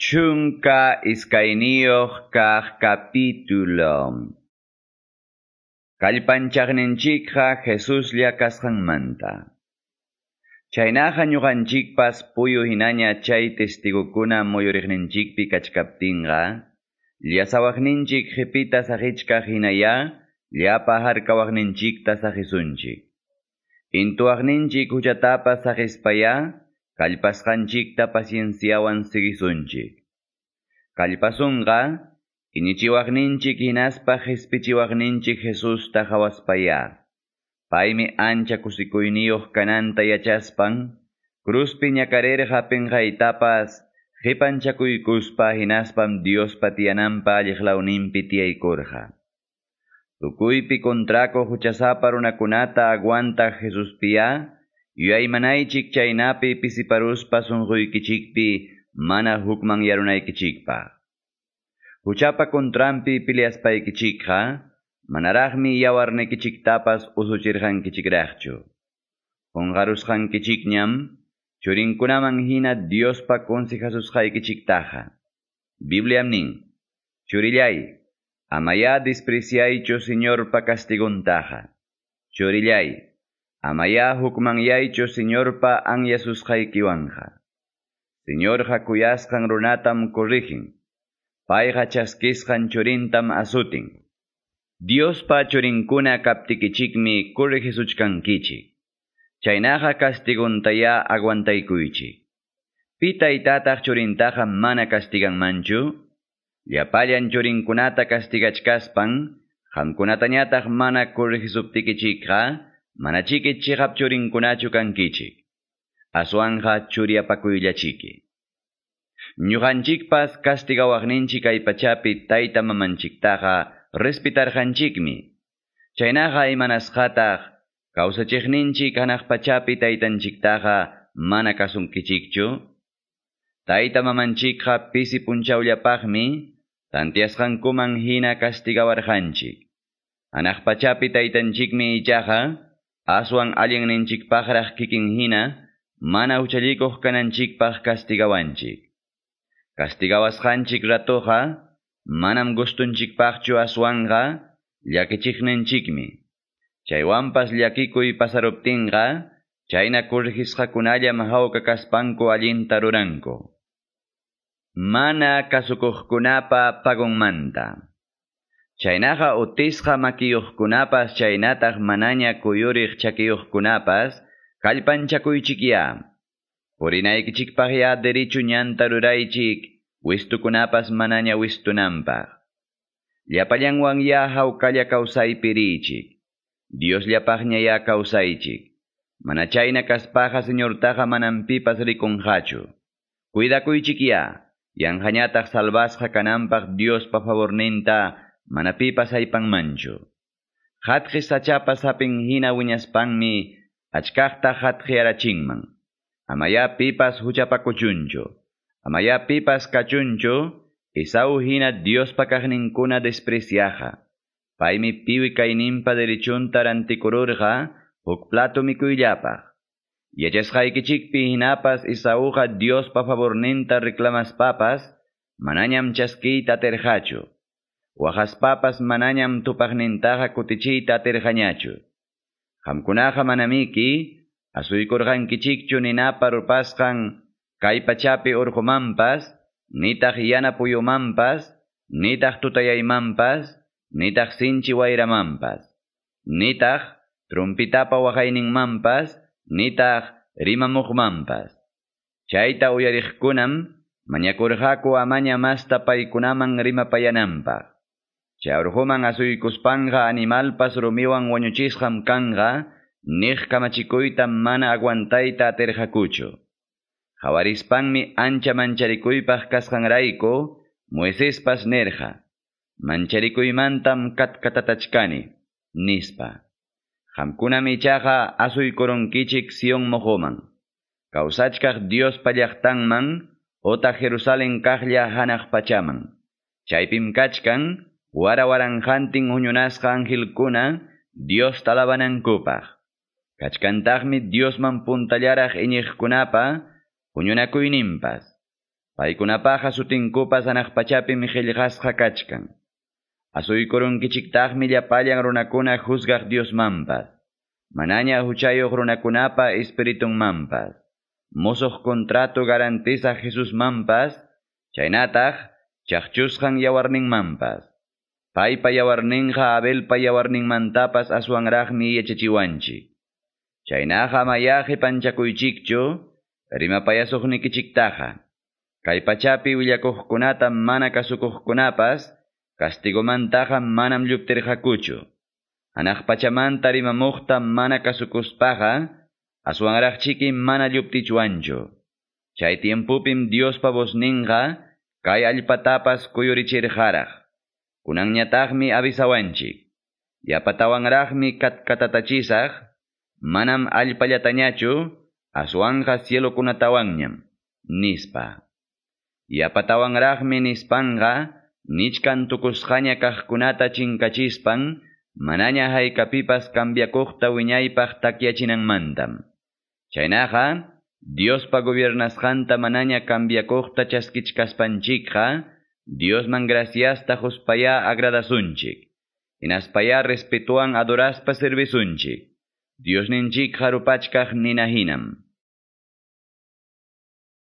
Chunka iskainioh kah capítulo. Kalpanchagninchikha Jesús manta. Chaynaja ñuqanchikpas puyu hinaña chay testigukuna muyuriqninchikpi kachkaptinqa, llasawaqninchik qipita saqichkaq hinaya, llapa harkawaqninchikta saqisunchik. Intuaqninchik huchatapas saqispaya, kallpasqanchikta pacienciawan sigisunchik. Kallpasunqa, inichiwaqninchik hinaspa hispichiwaqninchik Jesus tajawaspaya. Paimi ancha kusikuyniyuq kananta yachaspan, cruzpi ñakarerqa pinqaytapas, qipanchakuykuspa hinaspam Dios patiyananpa alliqlawninpi tiyaykurqa. Tukuypi kontrako huchasapa runakunata aguanta Jesus piya, Yuyaymanaychik chaynapi pisiparuspa sunquykichikpi mana hukman yarunaykichikpa. Huchapa kontrampi piliaspaykichikqa, manaraqmi yawarnikichiktapas usuchirqankichikraqchu. Qunqarusqankichikñam, churinkunaman hina Diospa consejasusqaykichiktaqa. Bibliam nin, churillay, amaya despreciaychu Señorpa castiguntaqa. Churillay, Amaya hukmanyaychu Señorpa anyasusqaykiwanja. Señorqa kuyasqan runatam corrijin. Payqa chaskisqan churintam asutin. Diospa churinkuna kaptikichikmi corrijisuchkankichik. Chaynaqa castiguntaya aguantaykuychik. Pitaytataq churintaqa mana castiganmanchu? Llapallan churinkunata castigachkaspan, qamkunatañataq mana corrijisuptikichikqa, manachiki chihap churinkunachu kankichik. Aswanja churiapakuyllachiki. Ñuqanchikpas castigawaqninchik kay pachapi tayta mamanchiktaqa respetarqanchikmi. Chaynaqa imanasqataq kawsachiqninchik hanaq pachapi taytanchiktaqa mana kasunkichikchu. Tayta mamanchikqa pisi punchawllapaqmi tantiasqankuman hina castigawarqanchik. Hanaq pachapi taytanchikmi ichaqa aswan allinninchikpaqraq kikin hina, mana uchallikuq kananchikpaq castigawanchik. Castigawasqanchik ratoqa, manam gustunchikpaqchu aswanga, llakichikninchikmi. Chaywanpas llakikuy pasaruptinqa, chayna kurrijisqakunallam hawka kaspanku allinta ruranku. Mana kasukuqkunapa pagunmanta. Chaynaqa utisqa makiyuqkunapas chaynataq manaña kuyuriq chakiyuqkunapas kallpanchakuychikya. Purinaykichikpaqya derichu ñanta ruraychik, wistukunapas manaña wistunanpaq. Llapallanwan ya hawkalla kawsaypirichik. Dios llapaqña ya kawsaychik. Mana chayna kaspaqa señortaqa manan pipas yanqañataq salvasqa kananpaq Dios pa favorninta manapipas haypanmanchu. Hatqi sachapa sapin hina wiñaspanmi achkaqta hatqi arachinman. Amaya pipas huchapakuchunchu. Amaya pipas kachunchu, Esau hina Dios pakaqninkuna despreciaja. Paymi piwi kayninpa derichunta rantikururqa, huk plato mikuyllapaq. Yachasqaykichikpi hinapas Esauqa Dios pa favorninta reclamas papas, manañam chaskiyta terjachu. Waqaspapas manañam tupaqnintaqa kutichiyta atirqañachu. Qamkunaqa manamiki, asuykurqankichikchu ninapa rupasqan kay pachapi urqumanpas, nitaq yana puyumanpas, nitaq tutayaymanpas, nitaq sinchi wayramanpas, nitaq trumpitapa waqayninmanpas, nitaq rimamuqmanpas. Chayta uyariqkunam mañakurqaku amaña masta paykunaman rimapayananpaq. Chayurquman asuykuspanqa animalpas rumiwan wañuchisqam kanqa, niq kamachikuyta mana aguantayta atirqakuchu. Qawarispanmi ancha mancharikuypaq kasqanrayku, Moisespas nerqa, mancharikuymantam katkatatachkani, nispa. Qamkunam ichaqa asuykurunkichik Sion mojoman. Kawsachkaq Dios pallaqtanman, ota Jerusalén kaqlla hanaq pachaman. Chaypim kachkan, Wara waranqantin huñunasqa angelkuna Dios talabanankupaq. Kachkantaqmi Diosman puntallaraq iñiqkunapa huñunakuyninpas. Paykunapaqa sutinkupas anaq pachapim qillqasqa kachkan. Asuykurunkichiktaqmi llapallan runakuna juzgaq Diosmanpas. Manaña huchayuq runakunapa espiritunmanpas. Musuq contrato garantiza Jesusmanpas, chaynataq chaqchusqan yawarninmanpas. Paypa yawarninqa Abelpa yawarninmantapas aswanraqmi yachachiwanchik. Chaynaqa mayaqi panchakuychikchu, rimapayasuqnikichiktaqa. Kay pachapi willakuqkunata mana kasukuqkunapas, castigomantaqa manam lluptirqakuchu. Anaq pachamanta rimamuqta mana kasukuspaqa, aswanraqchiki mana lluptichuanchu. Chay tiempupim Diospa vosninqa, kay allpatapas kuyurichirqaraq. Kunanñataqmi avisawanchik. Yapatawanraqmi katkatatachisaq, manam allpallatañachu, aswanja cielokunatawanñam, nispa. Yapatawanraqmi nispanga, nichkan tukusqaña kaqkunata chinkachispan, manaña haykapipas cambiakuqta wiñaypaq takyachinanmantam. Chaynaqa, Diospa gobiernasqanta manaña cambiakuqta chaskichkaspanchikqa, Diosman graciasta huspaya agradasunchik. Inaspaya respetuan adoraspa servisunchik. Dios ninchik harupachkaq ninahinam.